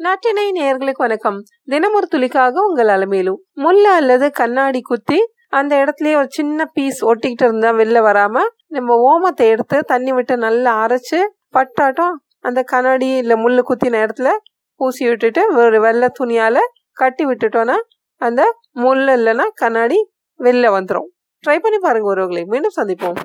நாட்டினை நேர்களுக்கு வணக்கம். தினமொரு துளிக்காக உங்கள் அலமையிலும் முள்ள அல்லது கண்ணாடி குத்தி அந்த இடத்துலயே ஒரு சின்ன பீஸ் ஒட்டிக்கிட்டு இருந்தா வெளில வராம நம்ம ஓமத்தை எடுத்து தண்ணி விட்டு நல்லா அரைச்சு பட்டாட்டம் அந்த கண்ணாடி இல்ல முள்ளு குத்தின இடத்துல பூசி விட்டுட்டு ஒரு வெள்ளை துணியால கட்டி விட்டுட்டோம்னா அந்த முள் இல்லைன்னா கண்ணாடி வெளில வந்துடும் ட்ரை பண்ணி பாருங்க ஒருவர்களை மீண்டும் சந்திப்போம்.